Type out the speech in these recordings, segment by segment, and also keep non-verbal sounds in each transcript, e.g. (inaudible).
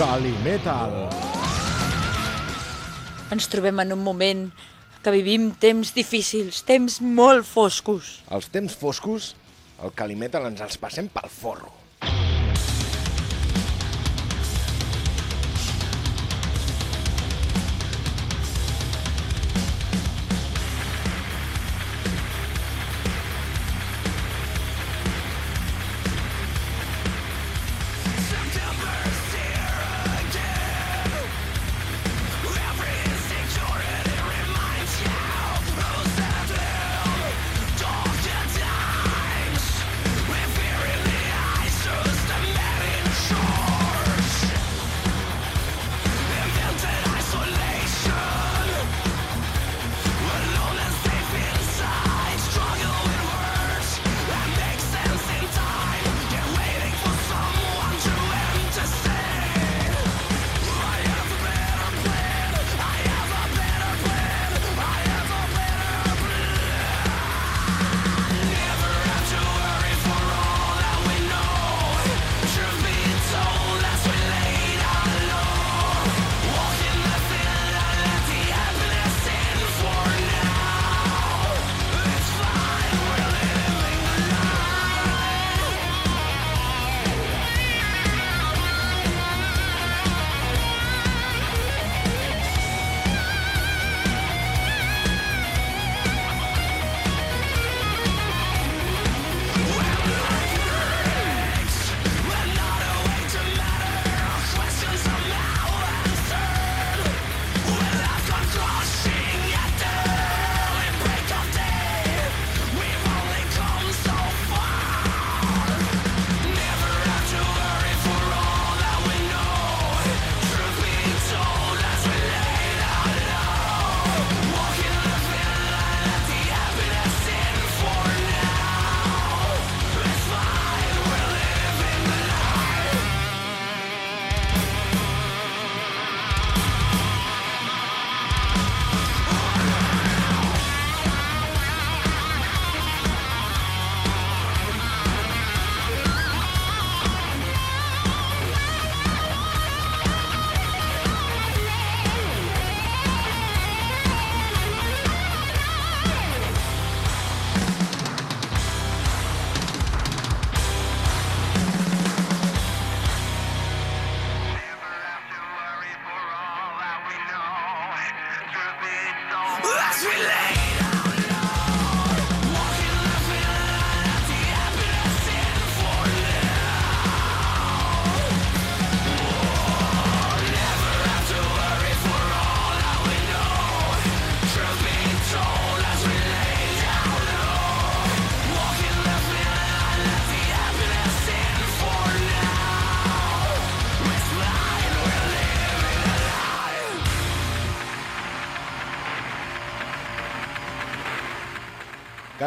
Calimetal. Ens trobem en un moment que vivim temps difícils, temps molt foscos. Els temps foscos, el Calimetal ens els passem pel forro.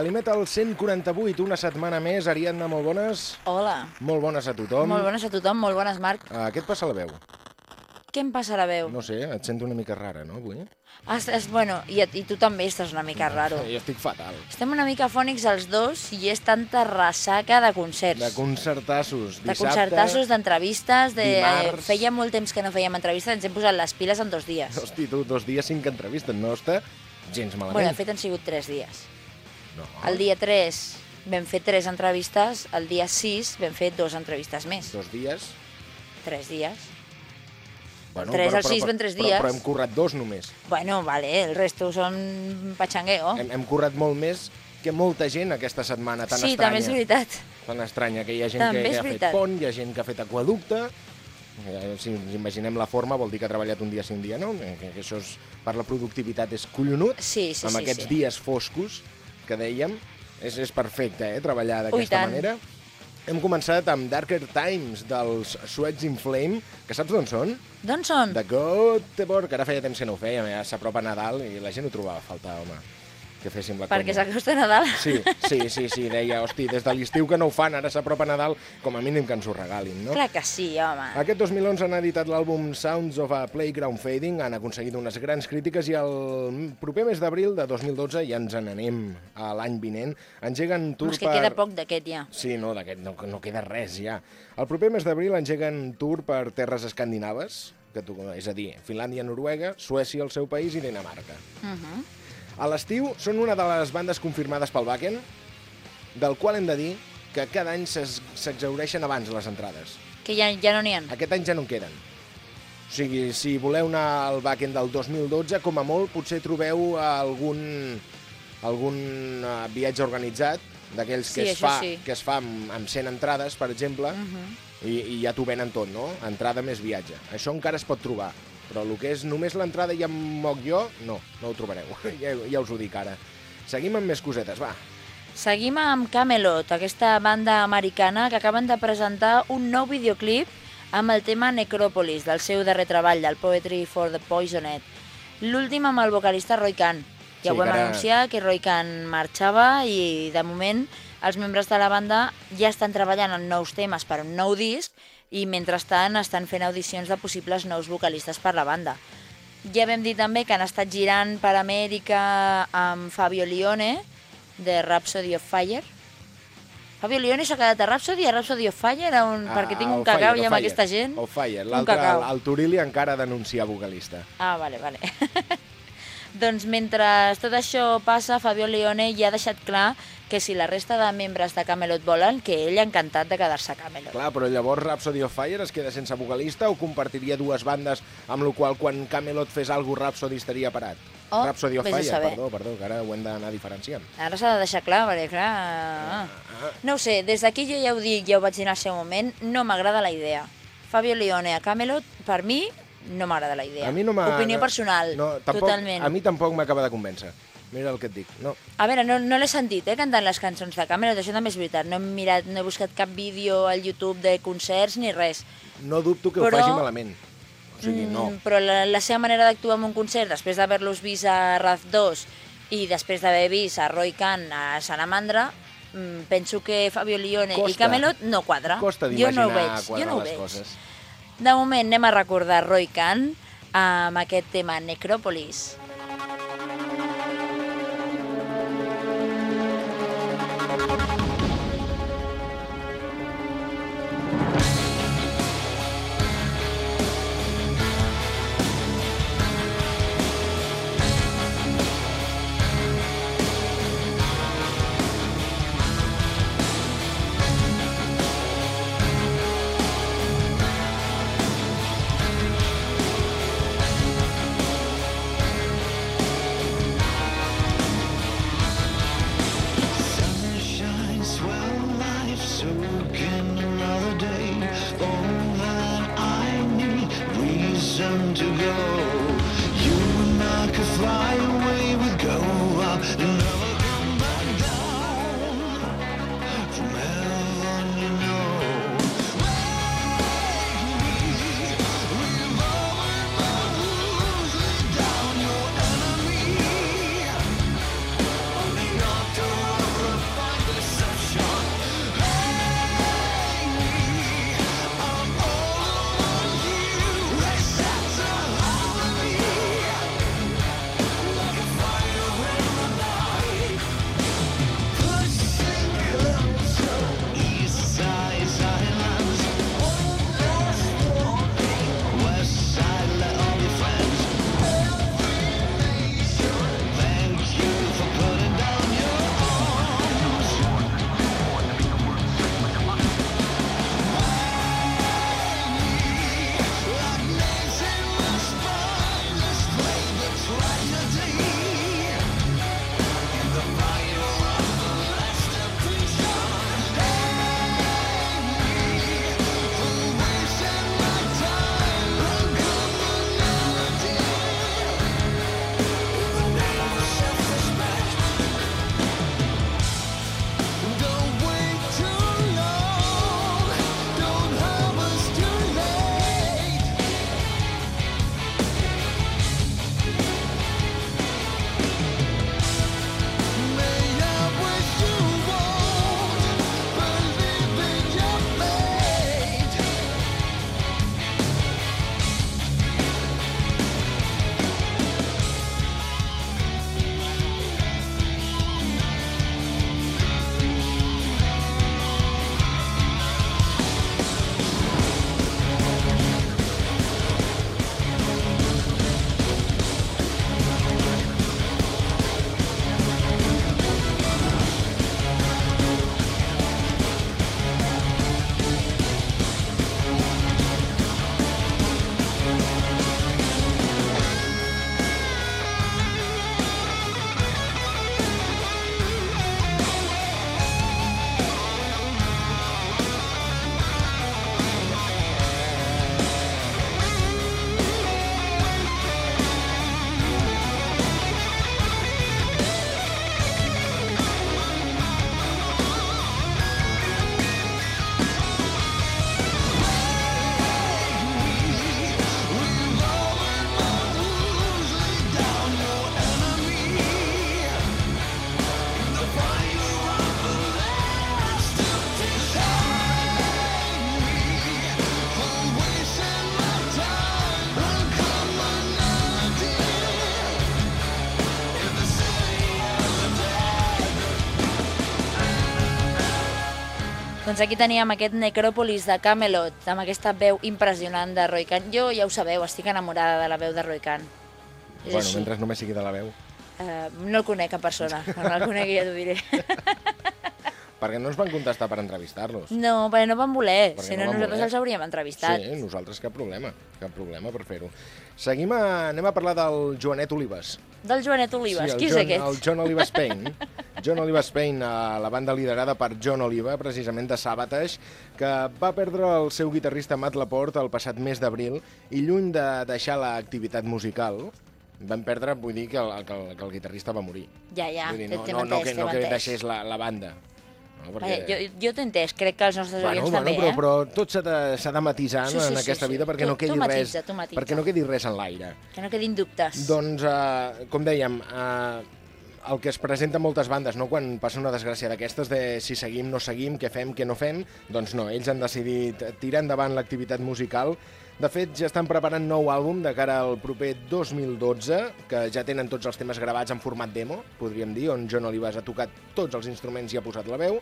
Calimetal 148, una setmana més. Ariadna, molt bones. Hola. Molt bones a tothom. Molt bones a tothom, molt bones, Marc. Uh, què et passa a la veu? Què em passa a la veu? No sé, et sento una mica rara, no, avui? Es, es, bueno, i, i tu també estàs una mica raro. Jo estic fatal. Estem una mica fònics els dos i és tanta ressaca de concerts. De concertassos. De Dissabte, concertassos, d'entrevistes, de... dimarts. feia molt temps que no fèiem entrevistes, ens hem posat les piles en dos dies. Hosti, tu, dos dies, cinc entrevistes. No està gens malament. Bueno, de fet han sigut tres dies. No. El dia 3 vam fer tres entrevistes, el dia 6 vam fer dos entrevistes més. Dos dies. Tres dies. Bueno, Tres al sis ben tres però, dies. Però, hem currat dos només. Bueno, vale, el resto són pachangueo. Hem, hem currat molt més que molta gent aquesta setmana tan sí, estranya. també és veritat. Tan estranya, que hi ha gent També que, que ha fet pont, hi ha gent que ha fet aquaducte... Eh, Si ens imaginem la forma, vol dir que ha treballat un dia sí, un dia no, Eh, que, que això és, per la productivitat és collonut. Sí, sí, amb sí, aquests sí. dies foscos que dèiem, és, és perfecte, eh, treballar d'aquesta manera. Hem començat amb Darker Times, dels Sweats in Flame, que saps d'on són? D'on són? De Göteborg, que ara feia temps que no ho fèiem, ja s'apropa Nadal i la gent ho trobava a faltar, home. Que féssim la Perquè conya. s'acosta Nadal. Sí, sí, sí, sí, deia, hosti, des de l'estiu que no ho fan, ara s'apropa Nadal, com a mínim que ens ho regalin, no? Clar que sí, home. Aquest 2011 han editat l'àlbum Sounds of a Playground Fading, han aconseguit unes grans crítiques i el proper mes d'abril de 2012 ja ens n'anem a l'any vinent. Engeguen tour És que per... queda poc d'aquest ja. Sí, no, d'aquest no, no queda res ja. El proper mes d'abril engeguen tour per terres escandinaves, que tu, és a dir, Finlàndia, Noruega, Suècia, el seu país, i Dinamarca. Uh -huh. A l'estiu són una de les bandes confirmades pel Wacken, del qual hem de dir que cada any s'exaureixen abans les entrades. Que ja, ja no n'hi ha. Aquest any ja no en queden. O sigui, si voleu anar al Wacken del 2012, com a molt, potser trobeu algun, algun uh, viatge organitzat, d'aquells Sí, que, es això fa, sí. que es fa amb, amb 100 entrades, per exemple, Uh -huh. i, i ja t'ho venen tot, no? Entrada més viatge. Això encara es pot trobar, però el que és només l'entrada i em moc jo, no, no ho trobareu, (laughs) ja, ja us ho dic ara. Seguim amb més cosetes, va. Seguim amb Camelot, aquesta banda americana que acaben de presentar un nou videoclip amb el tema Necròpolis, del seu darrer treball, del Poetry for the Poisoned. L'últim amb el vocalista Roy Khan. Ja Sí, ho vam ara- anunciar, que Roy Khan marxava i, de moment, els membres de la banda ja estan treballant en nous temes per un nou disc i, mentrestant, estan fent audicions de possibles nous vocalistes per la banda. Ja vam dir també que han estat girant per Amèrica amb Fabio Lione, de Rhapsody of Fire. Fabio Lione s'ha quedat a Rhapsody, a Rhapsody of Fire, on, perquè tinc Ah, un cacau ja amb aquesta gent. On fire. Un L'altre, el, Turili encara denuncia vocalista. Ah, vale, vale. (laughs) doncs mentre tot això passa, Fabio Lione ja ha deixat clar que si la resta de membres de Camelot volen, que ell ha encantat de quedar-se a Camelot. Clar, però llavors Rhapsody of Fire es queda sense vocalista o compartiria dues bandes amb la qual quan Camelot fes alguna cosa Rhapsody estaria parat? Oh, Rhapsody of Fire, perdó, perdó, que ara ho hem d'anar diferenciant. Ara s'ha de deixar clar, perquè clar... Ah. No ho sé, des d'aquí jo ja ho dic, ja ho vaig dir en el seu moment, no m'agrada la idea. Fabio Lione a Camelot, per mi, no m'agrada la idea. A mi no m'ha... Opinió personal, no, tampoc, totalment. A mi tampoc m'acaba de convèncer. Mira el que et dic. No, A veure, no, no l'he sentit, eh, cantant les cançons de Camelot, això també és veritat. No he mirat, no he buscat cap vídeo al YouTube de concerts ni res. no dubto que Però- ho faci malament. O sigui, no. Mm, però la, la seva manera d'actuar en un concert, després d'haver-los vist a Raz 2 i després d'haver vist a Roy Khan a Salamandra, mm, penso que Fabio Lione i Costa. Camelot no quadra. Costa jo no ho d'imaginar veig, jo quadrar no ho les veig. coses. De moment anem a recordar Roy Khan amb aquest tema Necròpolis. Doncs aquí teníem aquest Necròpolis de Camelot, amb aquesta veu impressionant de Roy Khan. Jo, ja ho sabeu, estic enamorada de la veu de Roy Khan. És Bueno, així. mentre només sigui de la veu. Eh, no el conec en persona, (laughs) quan el conec ja t'ho diré. (laughs) Perquè no ens van contestar per entrevistar-los. No, perquè no van voler, Perquè si no no, nosaltres voler. els hauríem entrevistat. Sí, nosaltres cap problema, cap problema per fer-ho. Seguim a... anem a parlar del Joanet Olives. Del Joanet Olives, el qui és John, aquest? El John Oliva Spain. (laughs) John Oliva Spain, a la banda liderada per John Oliva, precisament de Sabatage, que va perdre el seu guitarrista Matt Laporte el passat mes d'abril i lluny de deixar l'activitat musical, van perdre, vull dir que el, que el, que el guitarrista va morir. Ja, ja, vull dir, no, no, no, que, no que deixés la, la banda. No, Vaja, jo, jo t'he entès, crec que els nostres Bueno, oients bueno, també, però, eh? però tot s'ha de, de matisar Sí, sí, en sí, aquesta sí. vida perquè Tu- no quedi tu matisa, res, tu matisa. perquè no quedi res en l'aire. Que no quedin dubtes. Doncs, eh, com dèiem, eh, el que es presenta en moltes bandes, no? quan passa una desgràcia d'aquestes, de si seguim, no seguim, què fem, què no fem, doncs no, ells han decidit tirar endavant l'activitat musical. De fet, ja estan preparant nou àlbum de cara al proper 2012, que ja tenen tots els temes gravats en format demo, podríem dir, on John Olivas ha tocat tots els instruments i ha posat la veu,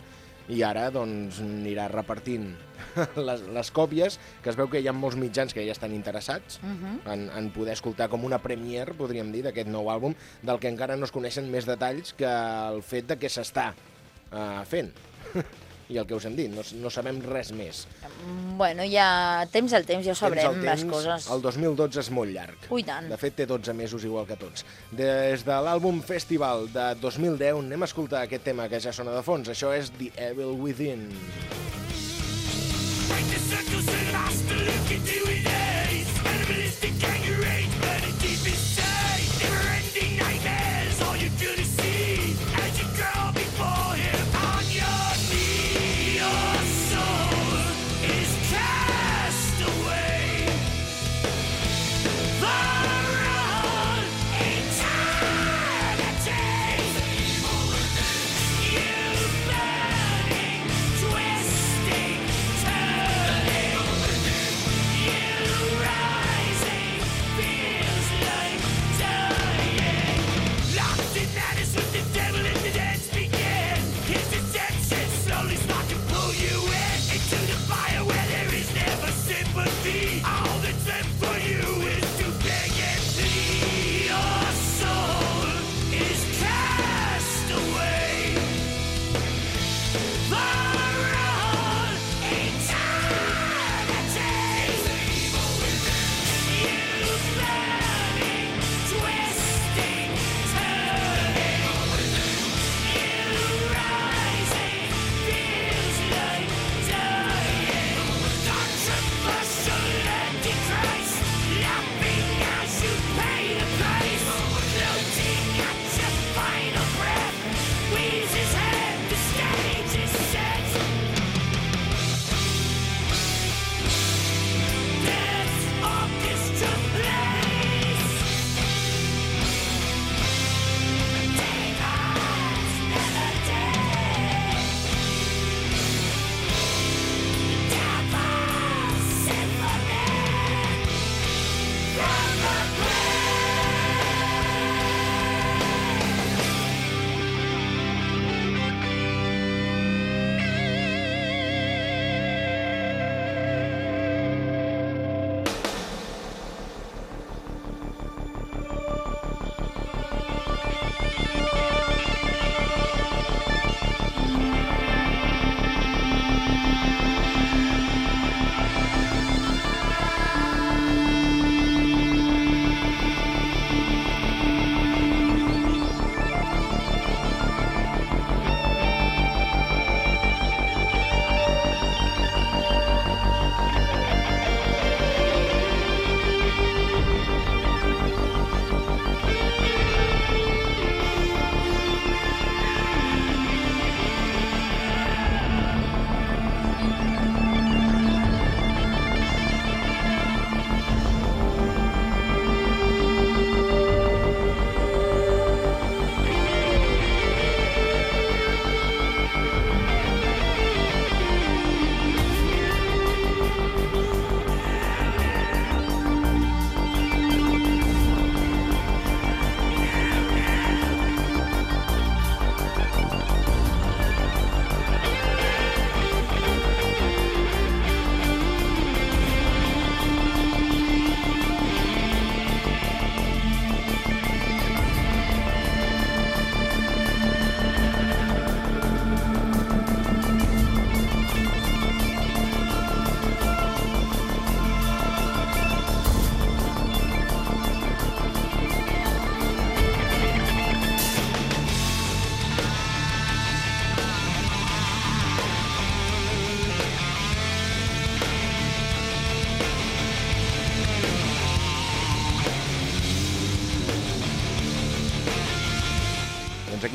i ara doncs anirà repartint (laughs) les, les còpies, que es veu que hi ha molts mitjans que ja estan interessats Mhm. en, en poder escoltar com una premiere, podríem dir, d'aquest nou àlbum, del que encara no es coneixen més detalls que el fet de què s'està uh, fent. (laughs) I el que us hem dit, no, no sabem res més. Bueno, ja temps al temps, ja ho sabrem, Temps al les temps, coses. El 2012 és molt llarg. Ui, tant. De fet, té 12 mesos igual que tots. Des de l'àlbum Festival de 2010 anem a escoltar aquest tema que ja sona de fons. Això és The Evil Within. Locked in that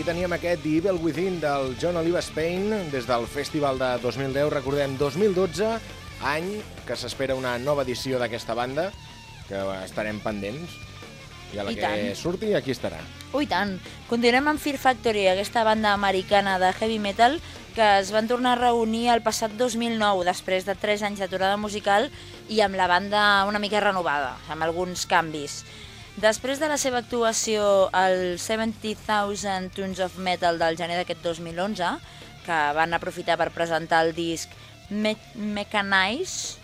teníem aquest The Evil Within del John Oliva Spain des del festival de 2010, recordem 2012, any que s'espera una nova edició d'aquesta banda, que estarem pendents. I a la I que tant. surti, aquí estarà. Ui, tant. Continuem amb Fear Factory, aquesta banda americana de heavy metal que es van tornar a reunir el passat 2009, després de 3 anys d'aturada musical i amb la banda una mica renovada, amb alguns canvis. Després de la seva actuació al 70,000 Tunes of Metal del gener d'aquest 2011, que van aprofitar per presentar el disc Me Mechanize,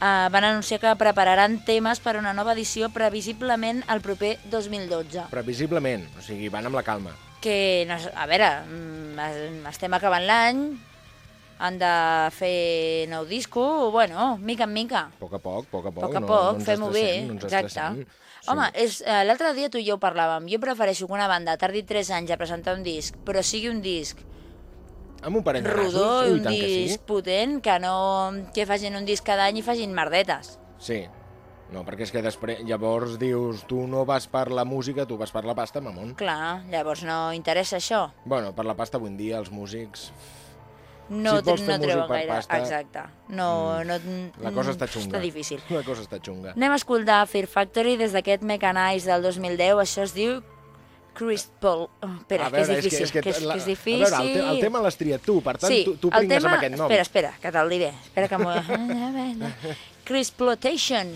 eh, van anunciar que prepararan temes per a una nova edició previsiblement el proper 2012 Previsiblement, o sigui, van amb la calma. que, no, a veure, mm, es- estem acabant l'any, han de fer nou disco, bueno, mica en mica. A poc a poc, a poc a poc. poc a no, poc, no ens fem-ho bé, no ens exacte. estressem. Home, Sí. és, eh, l'altre dia tu i jo ho parlàvem, jo prefereixo que una banda tardi 3 anys a presentar un disc, però sigui un disc Amb un parell de rodó i ui, un tant que disc sí. potent, que no que facin un disc cada any i facin merdetes. Sí. No, perquè és que després, llavors dius, tu no vas per la música, tu vas per la pasta, mamon. Clar, llavors no interessa això. Bueno, per la pasta avui dia els músics... No, Si vols fer no treuen per gaire. pasta, Exacte. No, no, La cosa està xunga. Està difícil. La cosa està xunga. Anem a escoltar Fear Factory des d'aquest Mechanize del 2010. Això es diu Crystal... Oh, espera, A que és veure, difícil. que, és, la- que és difícil. A veure, el, te, el tema l'has triat tu, per tant, sí, tu, tu pringues tema... amb aquest nom. Espera, espera, que te'l diré. Espera que m'ho... (laughs) Crisplotation.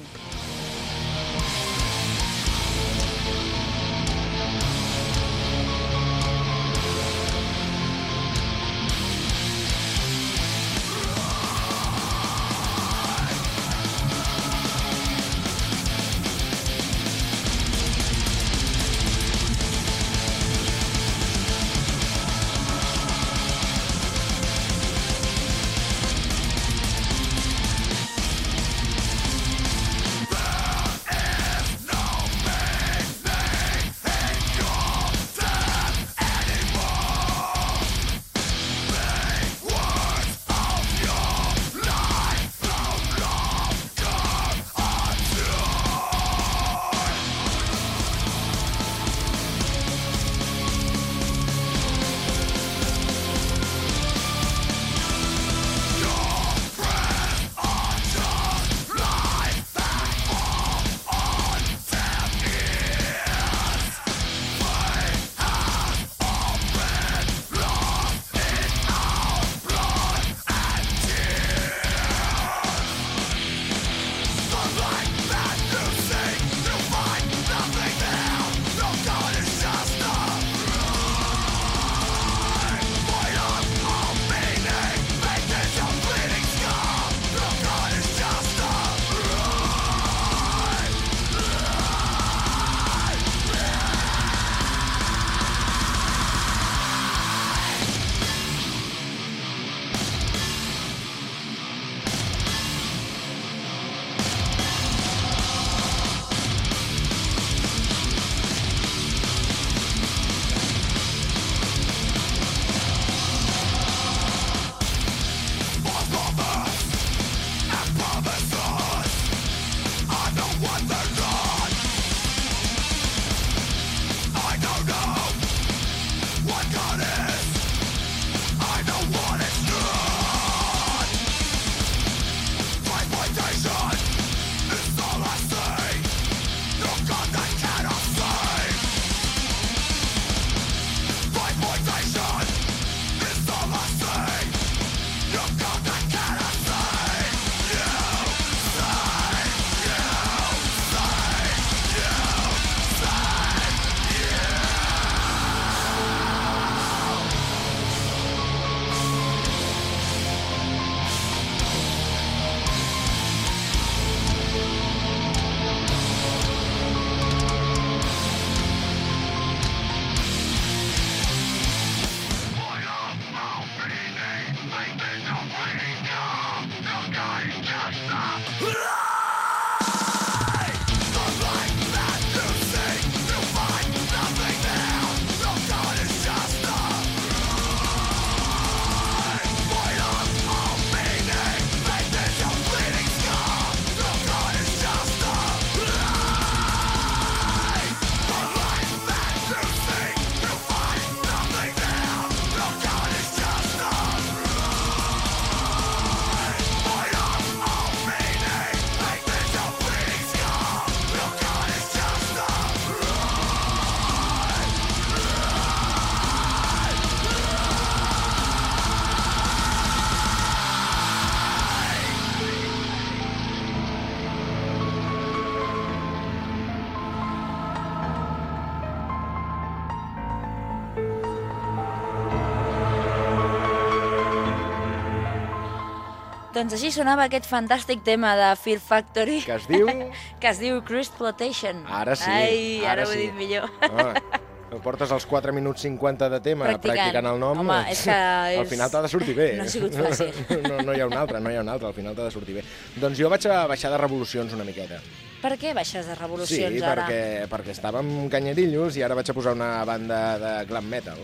Doncs així sonava aquest fantàstic tema de Fear Factory. Que es diu... (laughs) que es diu Crystplotation. Ara sí, Ai, ara, ara ho he sí. dit millor. Ah, portes els 4 minuts 50 de tema Practicant. practicant, el nom. Home, és que Al és- final t'ha de sortir bé. no ha sigut fàcil. (laughs) No, no, hi ha un altre, no hi ha un altre, al final t'ha de sortir bé. Doncs jo vaig a baixar de revolucions una miqueta. Per què baixes de Sí, revolucions ara? perquè, perquè estàvem canyerillos i ara vaig a posar una banda de glam metal.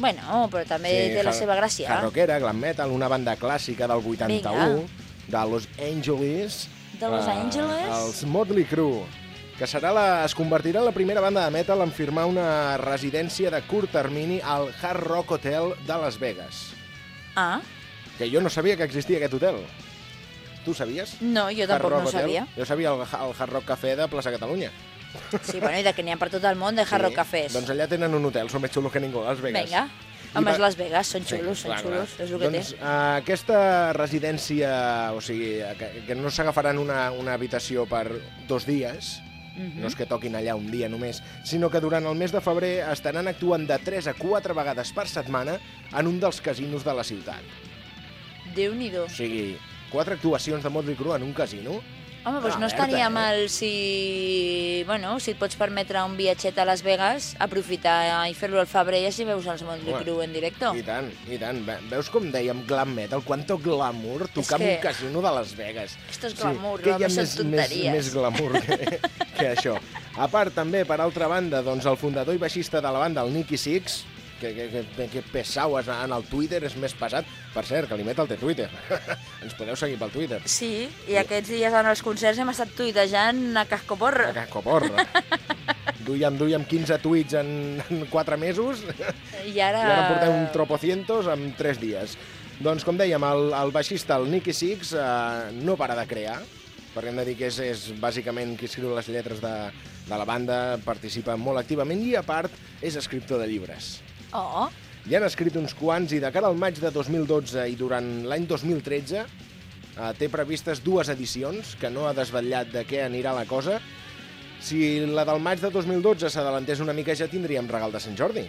Bueno, però també té la seva gràcia. Hard rockera, glam metal, una banda clàssica del 81, de Los Angeles. De Los eh, Angeles? Els Motley Crue, que serà la, es convertirà en la primera banda de metal en firmar una residència de curt termini al Hard Rock Hotel de Las Vegas. Ah, Que jo no sabia que existia aquest hotel. Tu sabies? no, jo tampoc no Hotel? sabia. Jo sabia el, el Hard Rock Café de Plaça Catalunya. Sí, bueno, i de que n'hi ha per tot el món de Hard Rock Cafés. Doncs allà tenen un hotel, són més xulos que ningú, a Las Vegas. Vinga. Home, és Las Vegas, són xulos, són clar, xulos, clar. és el que doncs, té. Uh, aquesta residència, o sigui, que, que no s'agafaran una, una habitació per dos dies, Mhm. no és que toquin allà un dia només, sinó que durant el mes de febrer estaran actuant de 3 a 4 vegades per setmana en un dels casinos de la ciutat. Déu-n'hi-do. O sigui, quatre actuacions de Motley Crue en un casino? Home, doncs Ah, no estaria mal si... Bueno, si et pots permetre un viatget a Las Vegas, aprofitar i fer-lo al febrer i així veus els Motley Crue en directe. I tant, i tant. Ve- Veus com dèiem glam metal? Quanto glamour tocar que- en un casino de Las Vegas. Esto és glamour, que la hi ha més, més, més glamour que, que això. A part, també, per altra banda, doncs, el fundador i baixista de la banda, el Nicky Six, que, que, que, que pesau en el Twitter, és més pesat. Per cert, que li met el té Twitter. (laughs) Ens podeu seguir pel Twitter. Sí, i aquests dies en els concerts hem estat tuitejant a cascoporra. A cascoporra. Duíem, (laughs) duíem 15 tuits en, en 4 mesos I ara... i ara portem un tropocientos en 3 dies. Doncs, com dèiem, el, el baixista, el Nicky Six, eh, no para de crear, perquè hem de dir que és, és bàsicament qui escriu les lletres de, de la banda, participa molt activament i, a part, és escriptor de llibres. Oh, Ja han escrit uns quants i de cara al maig de 2012 i durant l'any 2013 eh, té previstes dues edicions, que no ha desvetllat de què anirà la cosa. Si la del maig de 2012 s'adelantés una mica ja tindríem regal de Sant Jordi,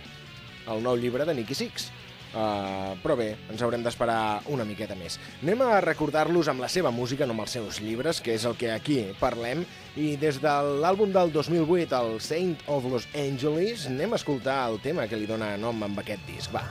el nou llibre de Nicky Six. Uh, però bé, ens haurem d'esperar una miqueta més. Anem a recordar-los amb la seva música, no amb els seus llibres, que és el que aquí parlem, i des de l'àlbum del 2008, el Saint of Los Angeles, anem a escoltar el tema que li dona nom amb aquest disc. Va.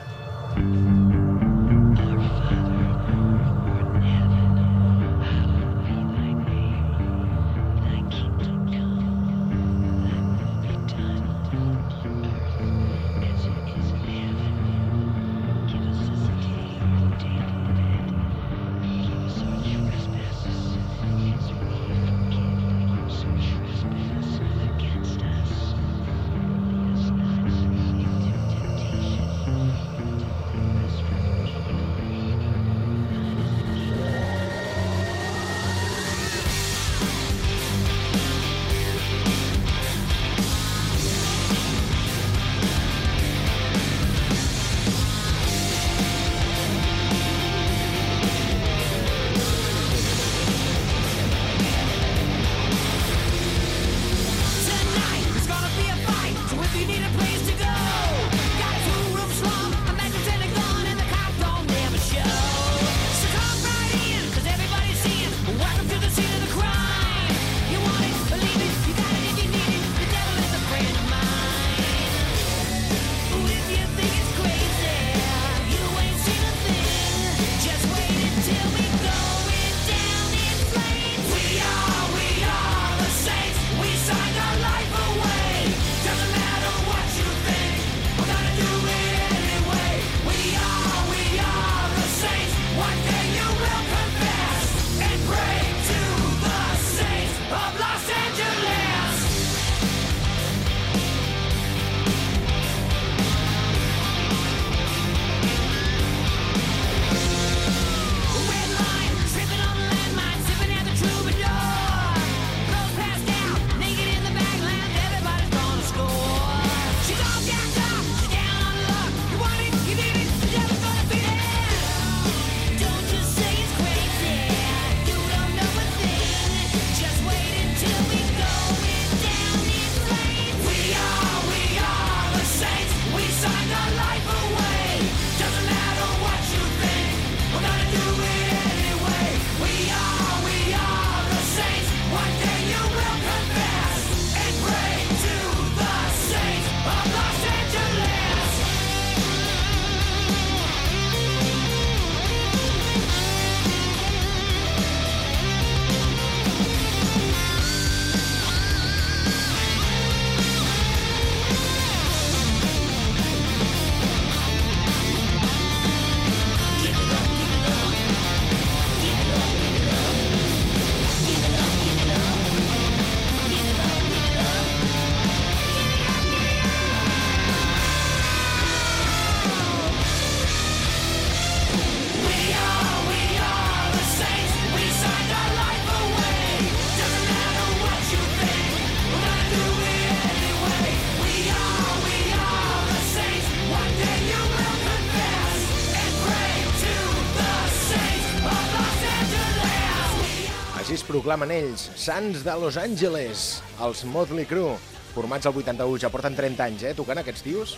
Proclamen ells, Sants de Los Angeles, els Motley Crue, formats al 81, ja porten 30 anys, eh, tocant aquests tios,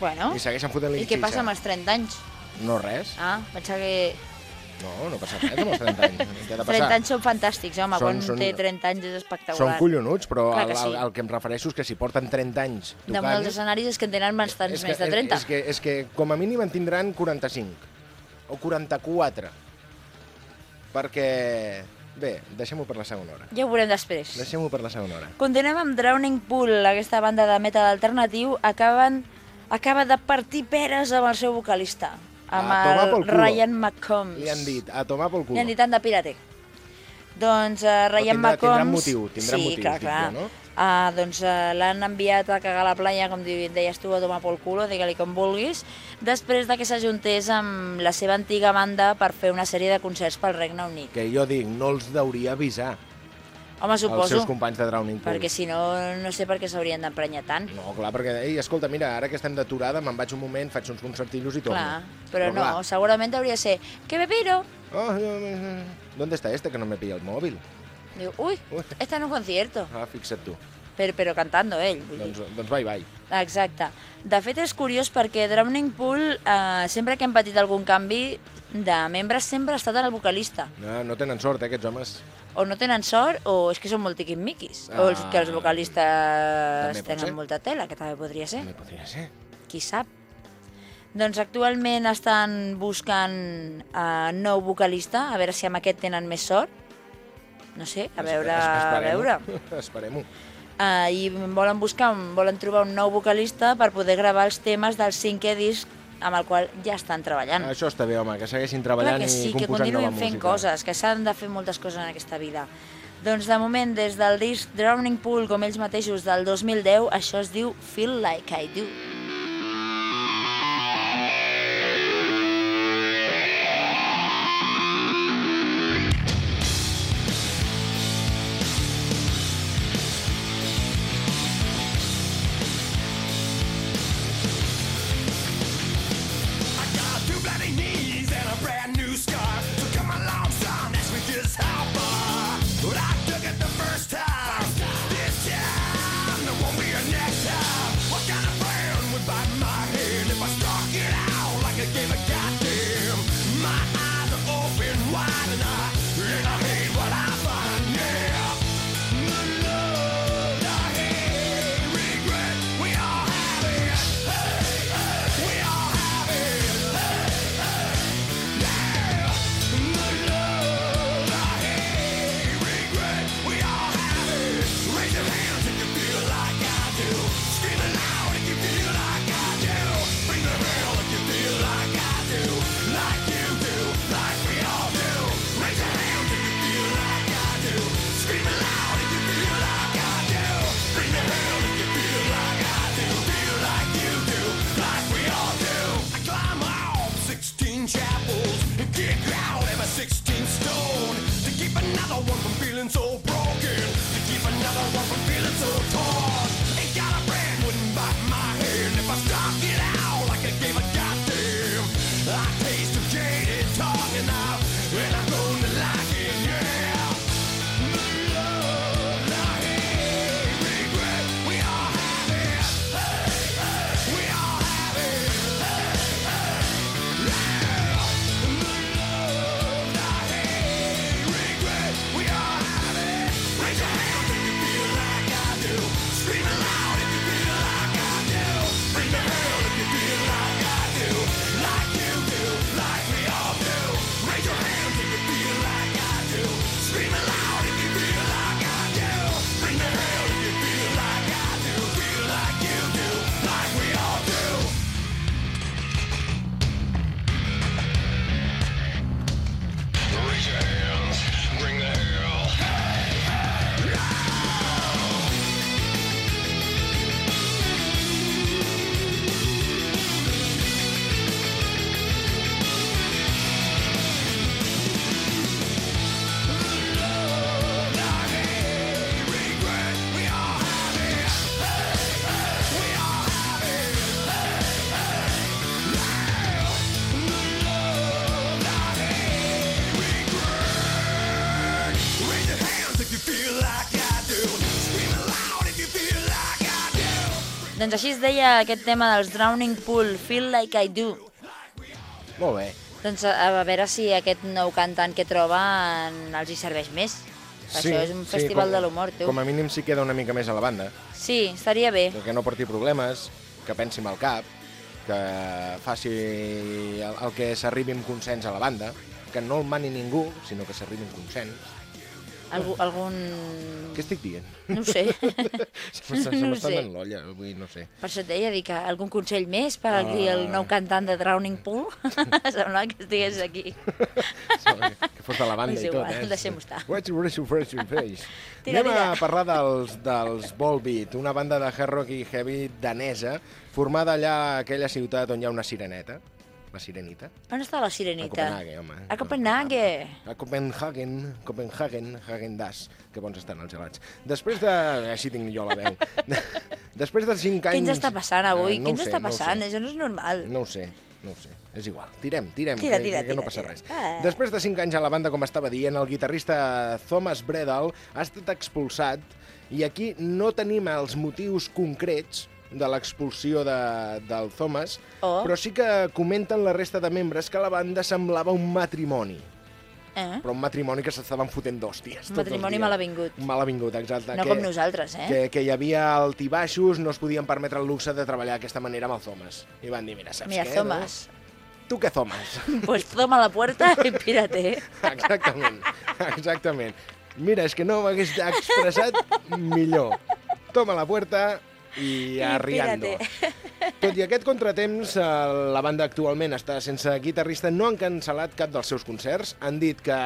Bueno, i segueixen fotent-li i què passa amb els 30 anys? No res, Ah, pensava que no, no passa res amb els 30 anys. (laughs) Què ha de 30 passar? anys són fantàstics, home, Són- quan són- té 30 anys és espectacular. Són collonuts, però Clar el, sí. el, el que em refereixo és que si porten 30 anys Damunt tocant... dels escenaris és que en tenen bastants és que, més de 30. És, és, que, és que com a mínim en tindran 45 o 44. Perquè... Bé, deixem-ho per la segona hora. Ja ho veurem després. Deixem-ho per la segona hora. Continuem amb Drowning Pool, aquesta banda de metal alternatiu, acaben, acaba de partir peres amb el seu vocalista, amb el. Ryan McCombs. Li han dit, a tomar pel cul. Li han dit, anda, pirate. Doncs uh, Ryan tindrà- McCombs... tindran motiu, tindran sí, motius, clar, clar. jo, no? Uh, doncs uh, l'han enviat a cagar a la playa, com deies tu, a tomar pel culo, digue-li com vulguis, després de que s'ajuntés amb la seva antiga banda per fer una sèrie de concerts pel Regne Unit. Que jo dic, no els deuria avisar Home, suposo, seus companys de Drowning Pool. perquè si no, no sé per què s'haurien d'emprenyar tant. No, clar, perquè, ei, escolta, mira, ara que estem d'aturada, me'n vaig un moment, faig uns concertillos i torno. Clar, però, no, clar. segurament hauria de ser, que me piro? Oh, eh, ¿Dónde está este que no me pilla el móvil? Diu, Uy. está en un concierto, Ah, fixa't tu. però, però cantando ell. Vull dir. Doncs, doncs bye, bye. Exacte. De fet, és curiós perquè Drowning Pool, eh, sempre que hem patit algun canvi de membres, sempre ha estat el vocalista. No, no tenen sort, eh, aquests homes. O no tenen sort, o és que són molt tiquismiquis. O els, que els Ah. vocalistes tenen ser. molta tela, que també podria ser. També podria ser. Qui sap? Doncs actualment estan buscant uh, nou vocalista, a veure si amb aquest tenen més sort. No sé, a veure, a veure. (laughs) Esperem-ho. Uh, I volen buscar, volen trobar un nou vocalista per poder gravar els temes del cinquè disc amb el qual ja estan treballant. Això està bé, home, que segueixin Clar treballant que sí, i que composant nova continuïn fent música. coses, que s'han de fer moltes coses en aquesta vida. Doncs de moment, des del disc Drowning Pool, com ells mateixos, del 2010, això es diu Feel Like I Do. Doncs així es deia aquest tema dels Drowning Pool, Feel Like I Do. Molt bé. Doncs a, a veure si aquest nou cantant que troben els hi serveix més. Això és un festival com, de l'humor, tu. Com a mínim s'hi queda una mica més a la banda. Sí, estaria bé. que no porti problemes, que pensi el cap, que faci el, el que s'arribi amb consens a la banda, que no el mani ningú, sinó que s'arribi amb consens. Algú, algun... Què estic dient? No sé. (laughs) Se m'està No sé. anant l'olla, avui no sé. Per això et deia, dic, algun consell més per aquí el Ah. nou cantant de Drowning Pool? (laughs) Semblava que estigués aquí. (laughs) Que- fos de la banda És i tot, igual, eh? deixem-ho estar. What's your fresh fresh face? Tira, Anem a tira. parlar dels, dels Volbeat, una banda de hard rock i heavy danesa, formada allà a aquella ciutat on hi ha una sireneta, la sirenita. On està la A sirenita? Copenhague, home. A Copenhague. A Copenhagen, Copenhagen, Hagen Das, que bons estan els gelats. Després de... Així tinc jo la veu. (laughs) Després de 5 anys... Què ens està passant avui? Eh, Què ho ens sé, està no passant? Això no és normal. No ho sé, no ho sé. És igual. Tirem, tirem, Tira, que, tira, que no tira, passa tira. res. Ah. Després de 5 anys a la banda, com estava dient, el guitarrista Thomas Bredal ha estat expulsat i aquí no tenim els motius concrets de l'expulsió de, del Thomas, Oh. però sí que comenten la resta de membres que la banda semblava un matrimoni. Eh? Però un matrimoni que s'estaven fotent d'hòsties. els Matrimoni malavingut. Malavingut, exacte. No que, com nosaltres, eh? Que, que hi havia altibaixos, no es podien permetre el luxe de treballar d'aquesta manera amb el Thomas. I van dir, mira, saps Mira, què? Thomas, No? Tu què, Thomas? (laughs) pues toma la puerta y pírate. (laughs) exactament, exactament. Mira, és que no m'hagués expressat millor. Toma la puerta i I arriando. pírate. Tot i aquest contratemps, eh, la banda actualment està sense guitarrista, no han cancel·lat cap dels seus concerts. Han dit que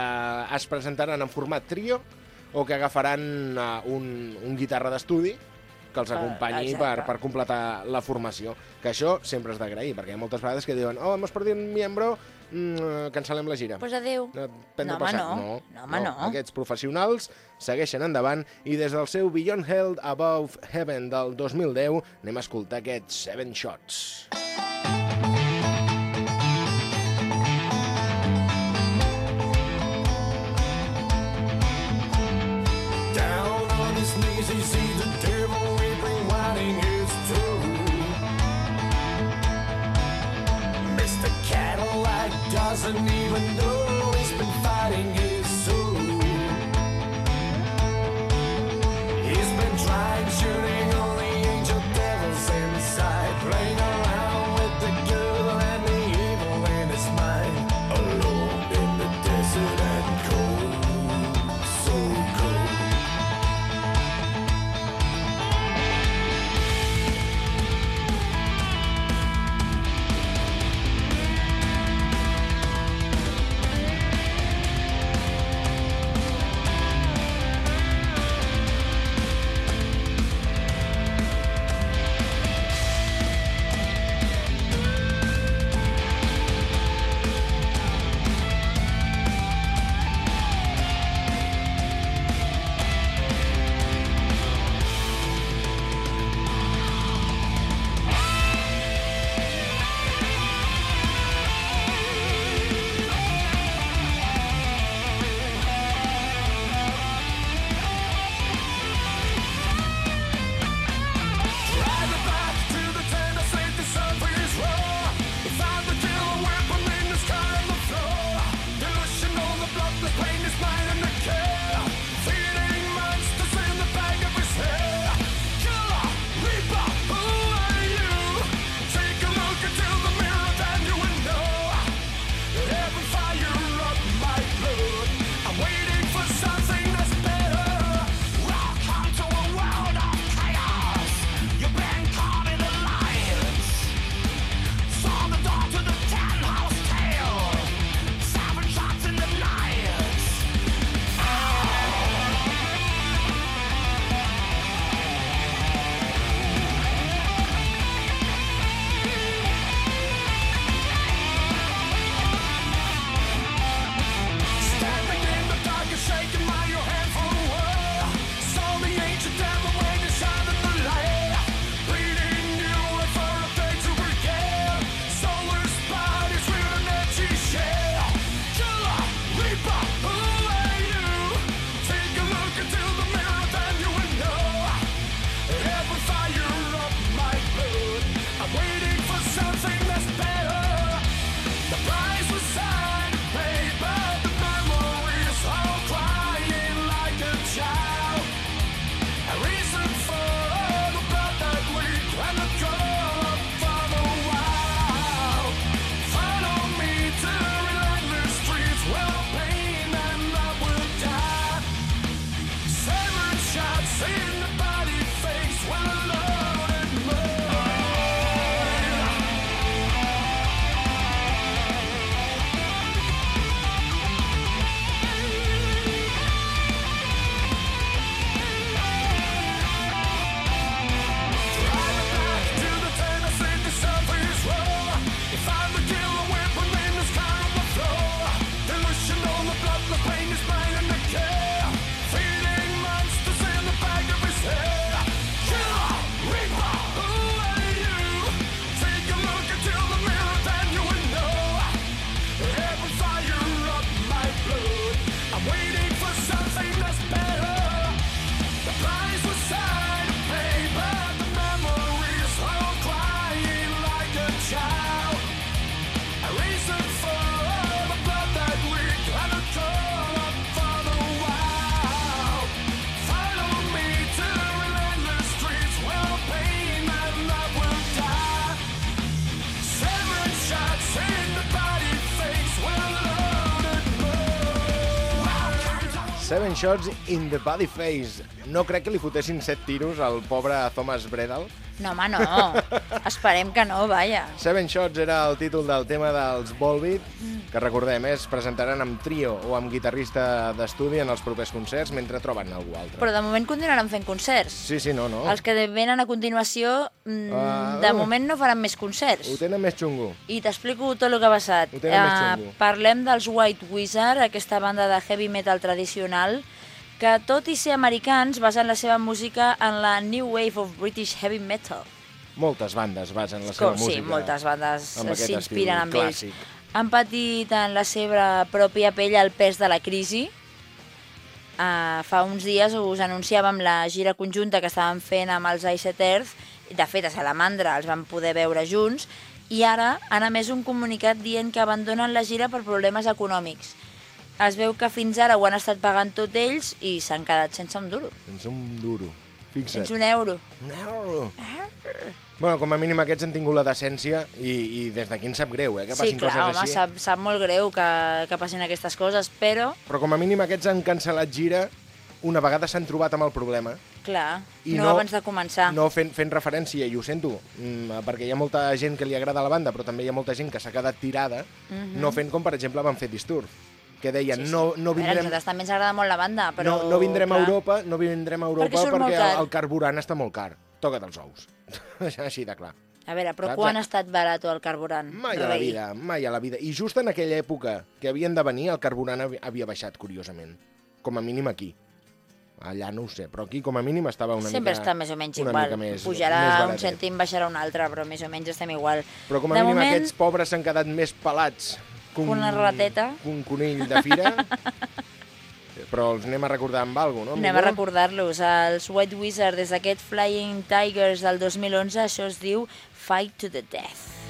es presentaran en format trio o que agafaran eh, un, un guitarra d'estudi que els Ah, acompanyi exacte. per, per completar la formació. Que això sempre és d'agrair, perquè hi ha moltes vegades que diuen oh, hemos perdido un miembro, mm, cancel·lem la gira. Pues adeu. No, prendre No, pel home, no. no. No, home, no. Aquests professionals segueixen endavant i des del seu Beyond Hell Above Heaven del 2010 anem a escoltar aquests Seven Shots. Down on the. Mr. Doesn't even know Seven shots in the body face. No crec que li fotessin set tiros al pobre Thomas Bredal. No, home, no. Esperem que no, vaja. Seven Shots era el títol del tema dels Volbeat, que recordem, eh, es presentaran amb trio o amb guitarrista d'estudi en els propers concerts mentre troben algú altre. Però de moment continuaran fent concerts. Sí, sí, no, no. Els que venen a continuació, Ah, de uh. moment no faran més concerts. Ho tenen més xungo. I t'explico tot el que ha passat. Ho tenen més xungo. parlem dels White Wizard, aquesta banda de heavy metal tradicional, que tot i ser americans basen la seva música en la New Wave of British Heavy Metal. Moltes bandes basen la seva Com, música. sí, moltes bandes s'inspiren amb ells. Han patit en la seva pròpia pell el pes de la crisi. Uh, fa uns dies us anunciàvem la gira conjunta que estaven fent amb els Iced Earth. De fet, a Salamandra els vam poder veure junts. I ara han emès un comunicat dient que abandonen la gira per problemes econòmics. Es veu que fins ara ho han estat pagant tot ells i s'han quedat sense un duro. Sense un duro. Fixa't. Sense un euro. Un euro. Bueno, com a mínim aquests han tingut la decència i, i des d'aquí ens sap greu, eh, que Sí, passin clar, coses home, així. sap, sap molt greu que, que passin aquestes coses, però, Però com a mínim aquests han cancel·lat gira una vegada s'han trobat amb el problema clar, I no, no- abans de començar. no fent, fent referència, i ho sento, mm, perquè hi ha molta gent que li agrada la banda, però també hi ha molta gent que s'ha quedat tirada, no fent com, per exemple, van fer Disturb, que deien. Sí, sí. no, no A veure, a vindrem... nosaltres també ens agrada molt la banda, però... no, no vindrem a clar, Europa, no vindrem a Europa Perquè perquè car. el carburant està molt car. Toca't els ous. (laughs) Així de clar. A veure, però Saps? quan ha estat barat el carburant? Mai a la vida, mai a la vida. I just en aquella època que havien de venir, el carburant havi- havia baixat, curiosament. Com a mínim aquí. Allà no ho sé, però aquí com a mínim estava una Sempre mica... està més o menys igual. més, Pujarà més un cèntim, baixarà un altre, però més o menys estem igual. Però com a de mínim moment, aquests pobres s'han quedat més pelats Que una rateta. un conill de fira. (laughs) però els anem a recordar amb alguna cosa, no? Anem a recordar-los. Els White Wizard, des d'aquest Flying Tigers del 2011, això es diu Fight to the Death.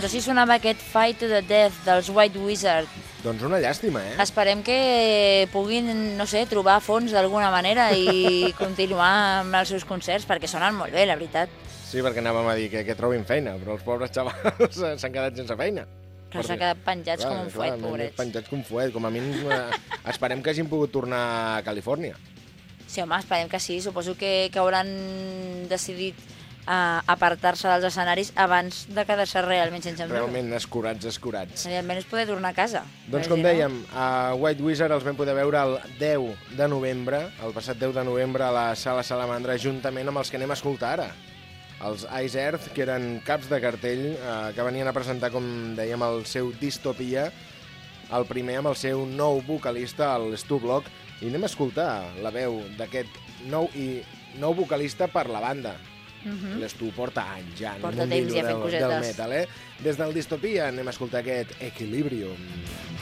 Doncs així sonava aquest Fight to the Death dels White Wizard. Doncs una llàstima, eh? Esperem que puguin, no sé, trobar fons d'alguna manera i (laughs) continuar amb els seus concerts, perquè sonen molt bé, la veritat. Sí, perquè anàvem a dir que, que trobin feina, però els pobres xavals (laughs) s'han quedat sense feina. Que Per s'han quedat penjats com un clar, fuet, pobrets. Penjats com un fuet. Com a mínim eh, esperem que hagin pogut tornar a Califòrnia. Sí, home, esperem que sí. Suposo que, que hauran decidit uh, apartar-se dels escenaris abans de quedar-se realment sense empleo. Realment escurats, escurats. Seria almenys poder tornar a casa. Doncs com no- dèiem, a White Wizard els vam poder veure el 10 de novembre, el passat 10 de novembre a la Sala Salamandra, juntament amb els que anem a escoltar ara. Els Ice Earth, que eren caps de cartell, eh, que venien a presentar, com dèiem, el seu Distopia, el primer amb el seu nou vocalista, el Stu Block, i anem a escoltar la veu d'aquest nou i nou vocalista per la banda. Mhm. L'Stu porta anys ja en el Porta temps ja fent del, del metal, eh? Des del Distopia anem a escoltar aquest Equilibrium. Injected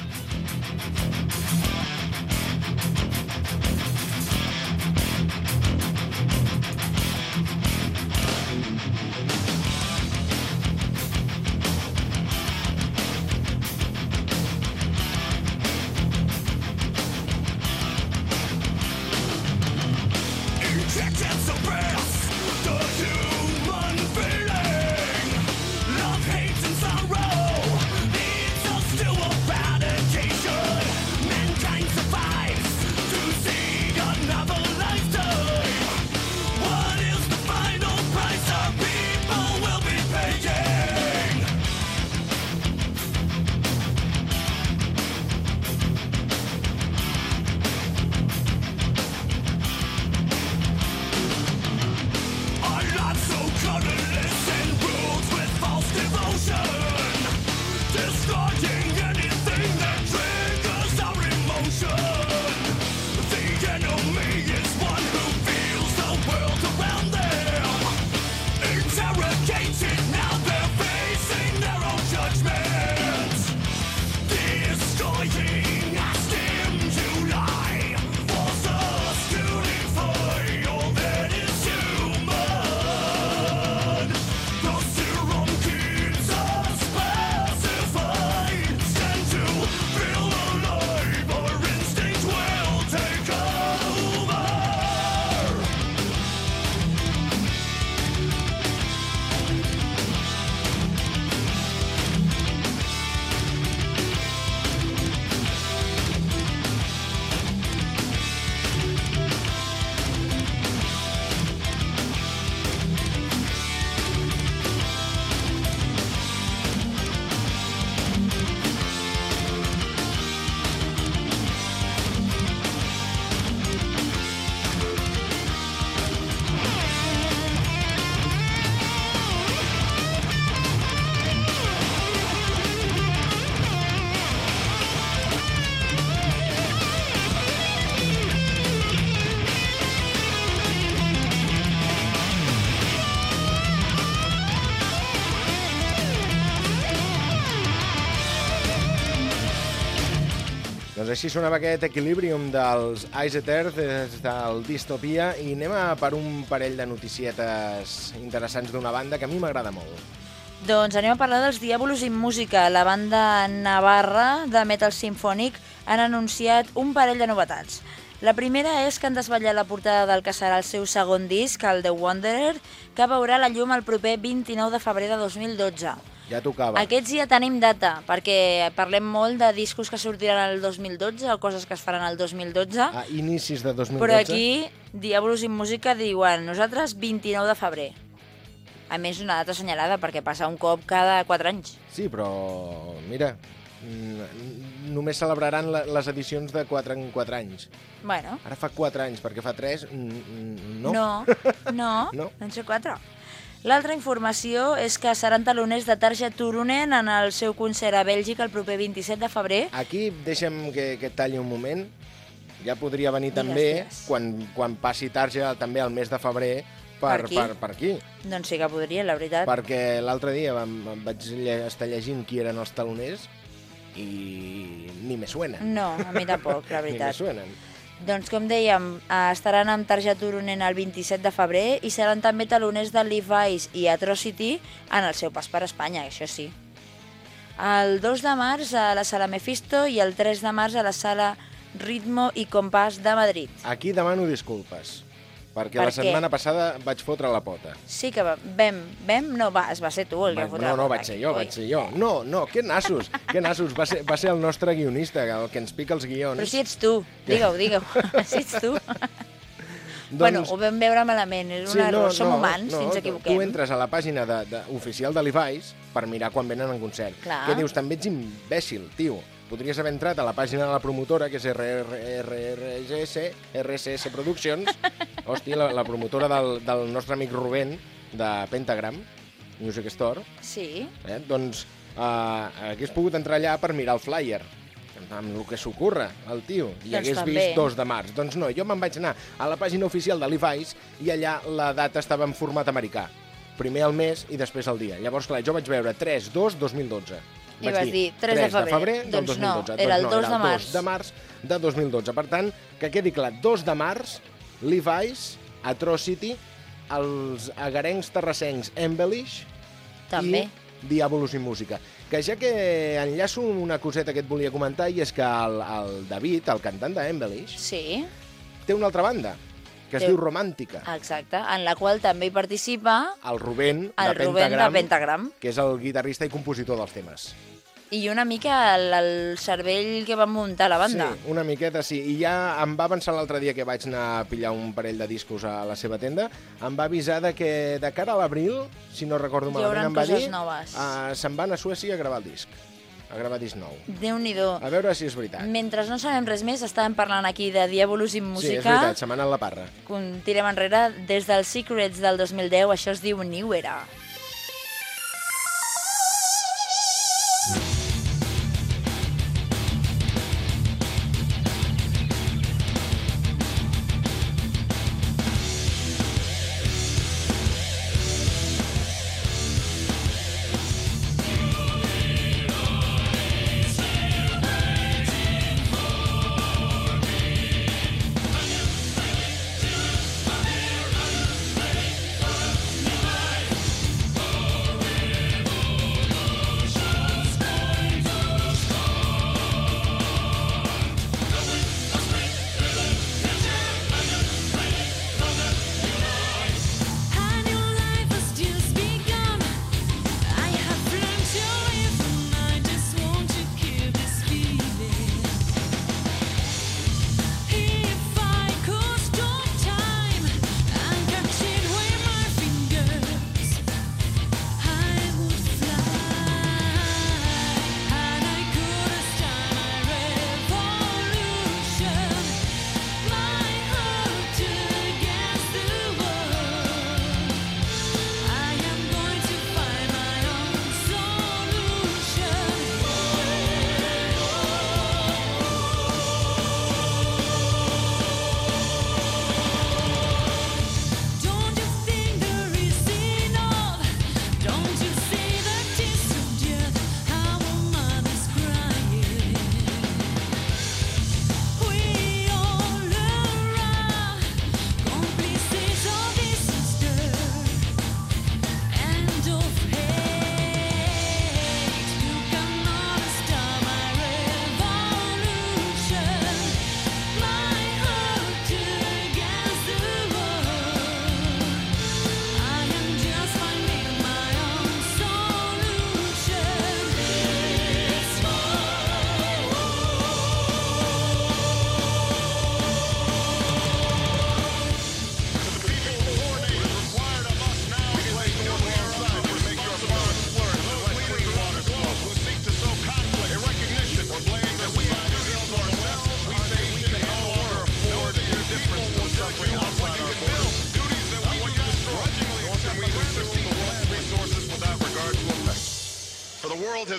Doncs així sonava aquest Equilibrium dels Ice Earth des del Distopia i anem a per un parell de noticietes interessants d'una banda que a mi m'agrada molt. Doncs anem a parlar dels Diabolos in Música. La banda navarra de metal sinfònic han anunciat un parell de novetats. La primera és que han desvetllat la portada del que serà el seu segon disc, el The Wanderer, que veurà la llum el proper 29 de febrer de 2012. Ja tocava. Aquests ja tenim data, perquè parlem molt de discos que sortiran el 2012 o coses que es faran el 2012, A inicis de 2012. però aquí Diabolos in Música diuen nosaltres 29 de febrer. A més, una data assenyalada, perquè passa un cop cada 4 anys. Sí, però mira, només celebraran les edicions de 4 en 4 anys. Bueno, Ara fa 4 anys, perquè fa 3, (laughs) no. no, no, No. en sé 4. L'altra informació és que seran taloners de Tarja Turunen en el seu concert a Bèlgica el proper 27 de febrer. Aquí deixa'm que, que talli un moment. Ja podria venir Digues, també, digues. quan, quan passi Tarja, també al mes de febrer, per, Per aquí? per, per aquí. Doncs sí que podria, la veritat. Perquè l'altre dia vam, vaig lle estar llegint qui eren els taloners i ni me suenen. No, a mi tampoc, la (laughs) Ni me veritat. suenen. Doncs com dèiem, eh, estaran amb Tarja Turunen el 27 de febrer i seran també taloners de Levi's i Atrocity en el seu pas per Espanya, això sí. El 2 de març a la sala Mephisto i el 3 de març a la sala Ritmo i Compàs de Madrid. Aquí demano disculpes, perquè Per la setmana passada vaig fotre la pota. Sí que va, vam, vam, no, va, es va ser tu el que Va, va fotre no, la no, pota vaig ser jo, oi? vaig ser jo. No, no, que nassos, que nassos. Va ser, va ser el nostre guionista, el que ens pica els guions. Però si ets tu, digue-ho, digue-ho, (laughs) si ets tu. Doncs- Bueno, ho vam veure malament, és un error, som humans, si ens Tu equivoquem. entres a la pàgina de, de, oficial de Levi's per mirar quan venen en concert. Clar. Què dius? També ets imbècil, tio. Podries haver entrat a la pàgina de la promotora, que és RRRGS, RSS Productions, hòstia, (laughs) la, la promotora del, del nostre amic Rubén, de Pentagram, Music Store, Sí, eh? doncs eh, hagués pogut entrar allà per mirar el flyer amb el que s'ocorre, el tio, i Doncs hagués també. vist 2 de març. Doncs no, jo me'n vaig anar a la pàgina oficial de Levi's i allà la data estava en format americà. Primer el mes i després el dia. Llavors, clar, jo vaig veure 3, 2, 2012. I vas dir 3 de febrer. del Doncs no, 2012. era el no, 2 era de el març. 2 de març de 2012. Per tant, que quedi clar, 2 de març, Levi's, Atrocity, els agarencs terrassencs Embellish també. i Diabolus i Música. Que ja que enllaço una coseta que et volia comentar i és que el, el David, el cantant d'Embellish, Sí, té una altra banda, que es Té- diu Romàntica. exacte, en la qual també hi participa El Rubén, el de Rubén de Pentagram, Pentagram. que és el guitarrista i compositor dels temes. I una mica el, el cervell que va muntar la banda. Sí, una miqueta sí. I ja em va avançar l'altre dia que vaig anar a pillar un parell de discos a la seva tenda, em va avisar de que de cara a l'abril, si no recordo malament, em va coses dir, noves. Uh, se'n van a Suècia a gravar el disc, a gravar disc nou. Déu-n'hi-do. A veure si és veritat. Mentre no sabem res més, estàvem parlant aquí de Diabolus i Sí, és música. veritat, se m'ha anat la parra. Tirem enrere, des del Secrets del 2010, això es diu New Era.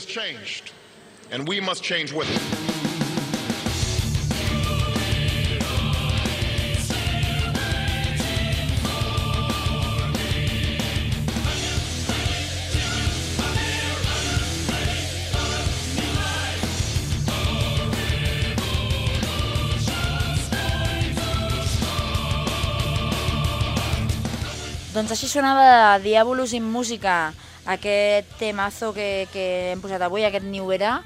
Changed, and we must change with it. Doncs així sonava Diabolus in Música, aquest temazo que, que hem posat avui, aquest New Era.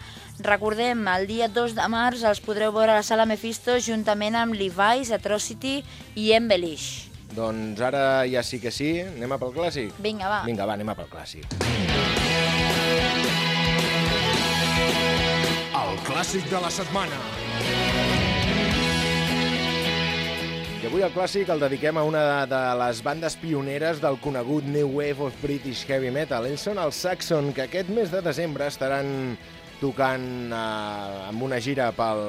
Recordem, el dia 2 de març els podreu veure a la sala Mephisto juntament amb Levi's, Atrocity i Embellish. Doncs ara ja sí que sí, anem a pel clàssic? Vinga, va. Vinga, va, anem a pel clàssic. El clàssic de la setmana. I avui el clàssic el dediquem a una de les bandes pioneres del conegut New Wave of British Heavy Metal. Ells són els Saxon, que aquest mes de desembre estaran tocant eh, amb una gira pel,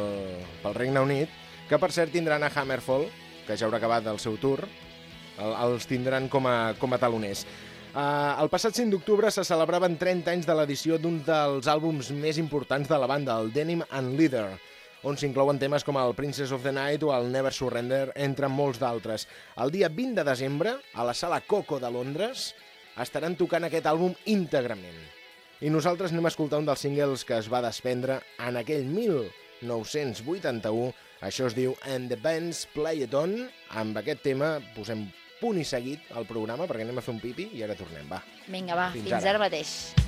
pel Regne Unit, que per cert tindran a Hammerfall, que ja haurà acabat el seu tour, el, els tindran com a, com a taloners. Uh, el passat 5 d'octubre se celebraven 30 anys de l'edició d'un dels àlbums més importants de la banda, el Denim and Leather, on s'inclouen temes com el Princess of the Night o el Never Surrender, entre molts d'altres. El dia 20 de desembre, a la sala Coco de Londres, estaran tocant aquest àlbum íntegrament. I nosaltres anem a escoltar un dels singles que es va desprendre en aquell 1981. Això es diu And the Bands Play It On. Amb aquest tema posem punt i seguit al programa perquè anem a fer un pipi i ara tornem. Va. Vinga, va, Fins fins, ara. ara mateix.